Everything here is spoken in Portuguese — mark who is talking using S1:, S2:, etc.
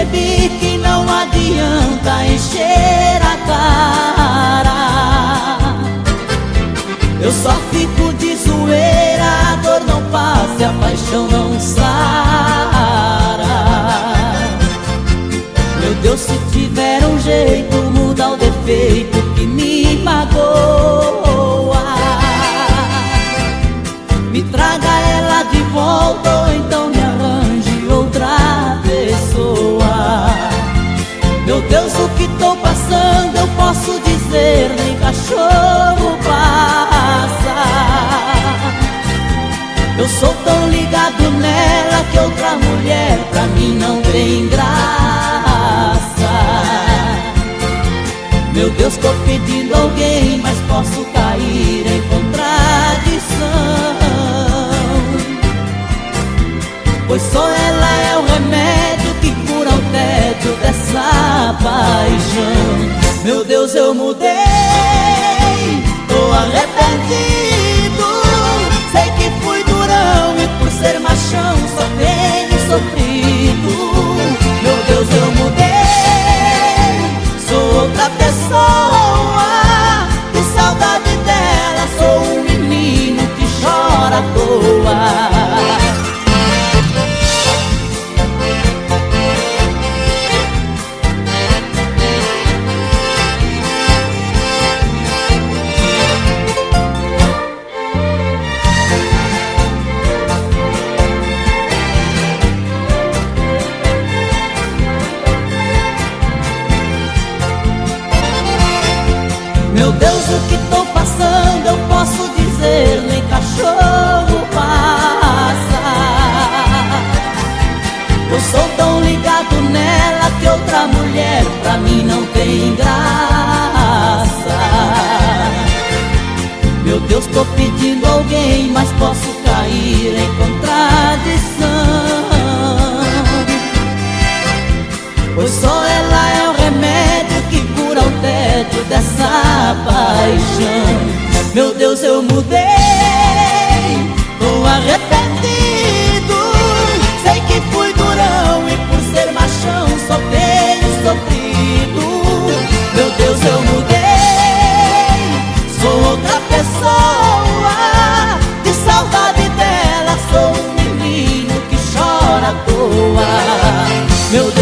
S1: percebi que não adianta encher a cara. Eu só fico de zoeira, a dor não passa, a paixão não sara. Meu Deus, se tiver um jeito, muda o defeito. Pra mim não tem graça. Meu Deus, tô pedindo alguém Mas posso cair em contradição. Pois só ela é o remédio que cura o tédio dessa paixão. Meu Deus, eu mudei, Meu Deus, o que tô passando eu posso dizer, nem cachorro passa. Eu sou tão ligado nela que outra mulher pra mim não tem graça. Meu Deus, tô pedindo alguém, mas posso cair em contradição. Pois só paixão. Meu Deus, eu mudei, tô arrependido. Sei que fui durão e por ser machão só tenho sofrido. Meu Deus, eu mudei, sou outra pessoa. De saudade dela sou um menino que chora à toa. Meu Deus,